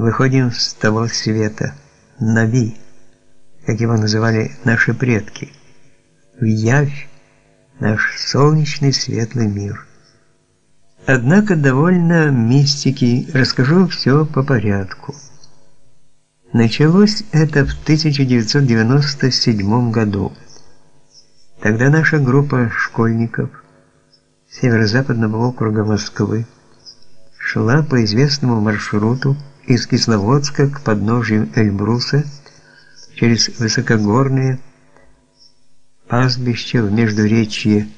выходим с того света, Нави, как его называли наши предки, в явь наш солнечный светлый мир. Однако довольно мистики, расскажу все по порядку. Началось это в 1997 году. Тогда наша группа школьников Северо-Западного округа Москвы шла по известному маршруту из Кисловодска к подножию Эльбруса через высокогорные пастбища в междуречье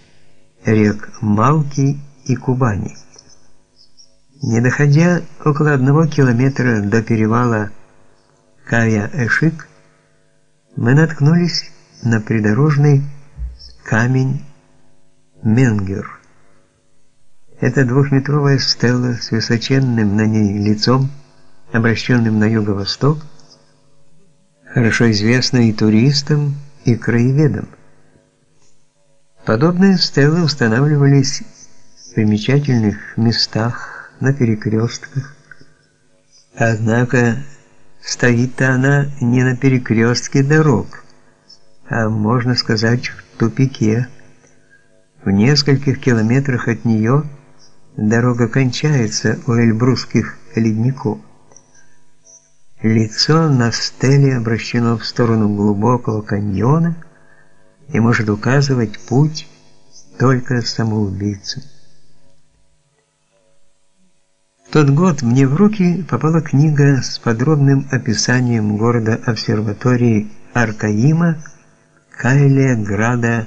рек Малки и Кубани. Не доходя около одного километра до перевала Кая-Эшик, мы наткнулись на придорожный камень Менгер. Это двухметровая стела с высоченным на ней лицом, обращенным на юго-восток, хорошо известна и туристам, и краеведам. Подобные стелы устанавливались в примечательных местах, на перекрестках. Однако стоит-то она не на перекрестке дорог, а, можно сказать, в тупике. В нескольких километрах от нее дорога кончается у Эльбрусских ледников. Лицо на стеле обращено в сторону глубокого каньона и может указывать путь только самоубийцам. В тот год мне в руки попала книга с подробным описанием города-обсерватории Аркаима Кайлия Града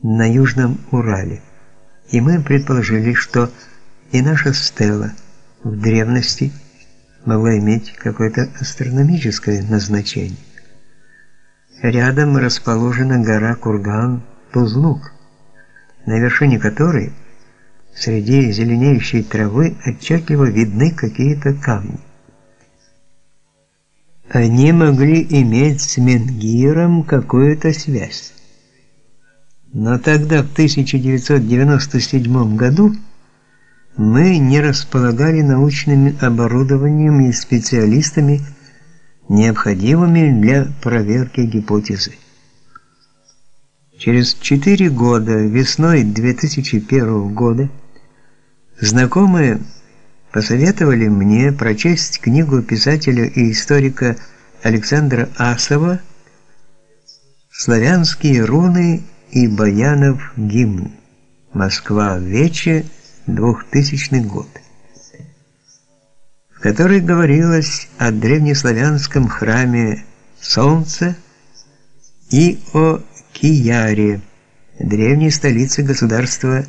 на Южном Урале. И мы предположили, что и наша стела в древности могла иметь какое-то астрономическое назначение. Рядом расположена гора Курган Тузлук, на вершине которой среди зеленеющей травы отчетливо видны какие-то камни. Они могли иметь с Менгиром какую-то связь. Но тогда, в 1997 году, мы не располагали научным оборудованием и специалистами, необходимыми для проверки гипотезы. Через четыре года, весной 2001 года, знакомые посоветовали мне прочесть книгу писателя и историка Александра Асова «Славянские руны и Баянов гимн. Москва. Вече. 2000 год», в которой говорилось о древнеславянском храме Солнца и о Кияре, древней столице государства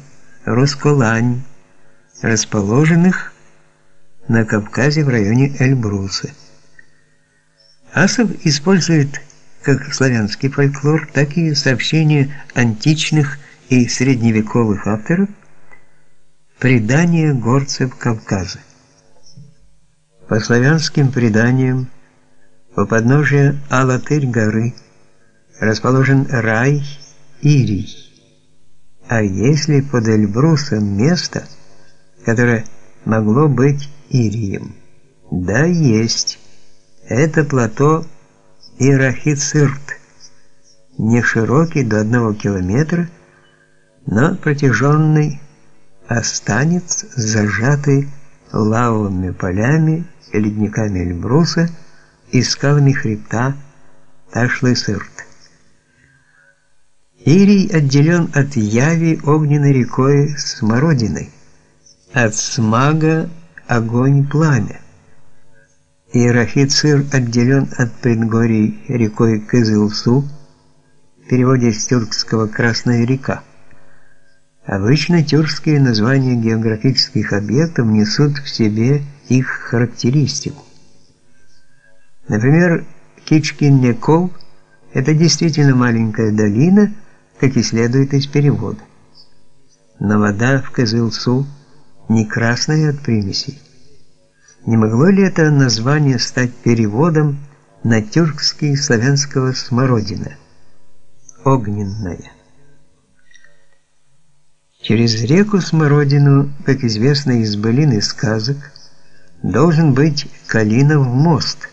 Росколань, расположенных на Кавказе в районе Эльбруса. Асов использует как славянский фольклор, так и сообщения античных и средневековых авторов, предания горцев Кавказа. По славянским преданиям, у подножия Алатырь горы расположен рай Ирий. А если под Эльбрусом место, которое могло быть Ирием? Да, есть. Это плато Ирахицирт, не широкий до одного километра, но протяженный, останется зажатый лавовыми полями, ледниками Эльбруса и скалами хребта Ташлы-Сырт. Ирий отделен от Яви огненной рекой Смородиной, от Смага огонь-пламя. Иерахицир отделен от предгорий рекой Кызылсу, в переводе с тюркского «Красная река». Обычно тюркские названия географических объектов несут в себе их характеристику. Например, Кичкин-Некол – это действительно маленькая долина, как и следует из перевода. Но вода в Кызылсу не красная от примесей. Не могло ли это название стать переводом на тюркский славянского смородина? Огненная. Через реку Смородину, как известно из былин и сказок, должен быть Калинов мост –